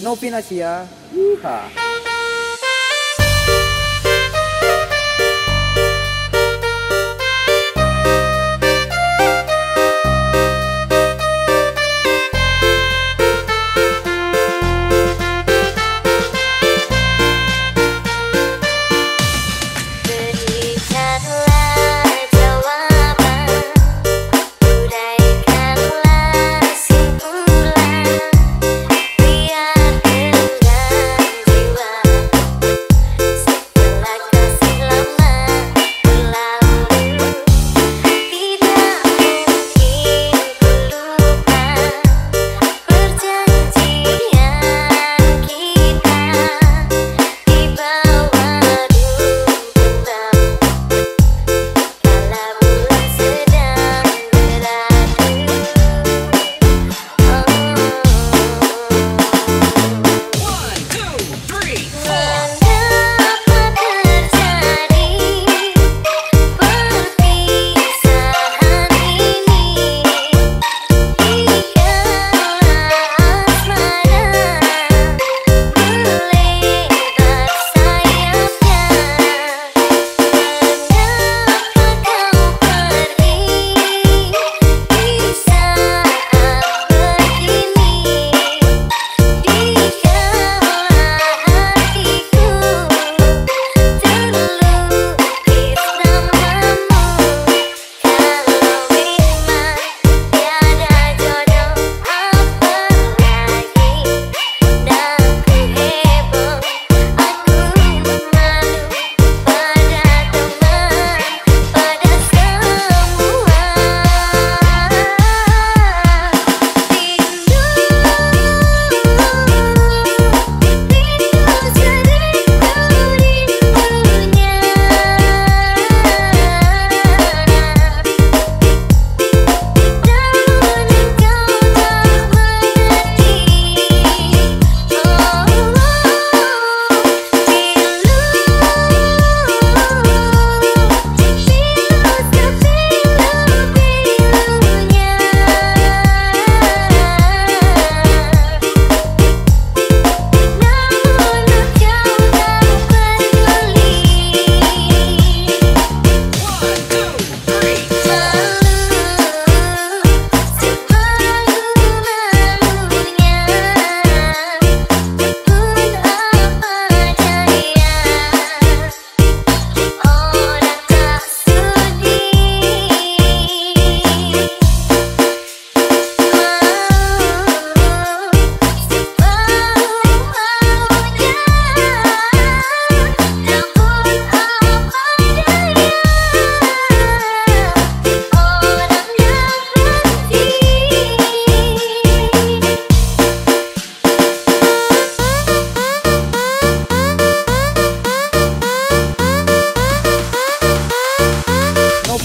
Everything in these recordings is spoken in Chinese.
No Pinasia. Yeehaw.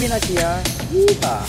那姐，一把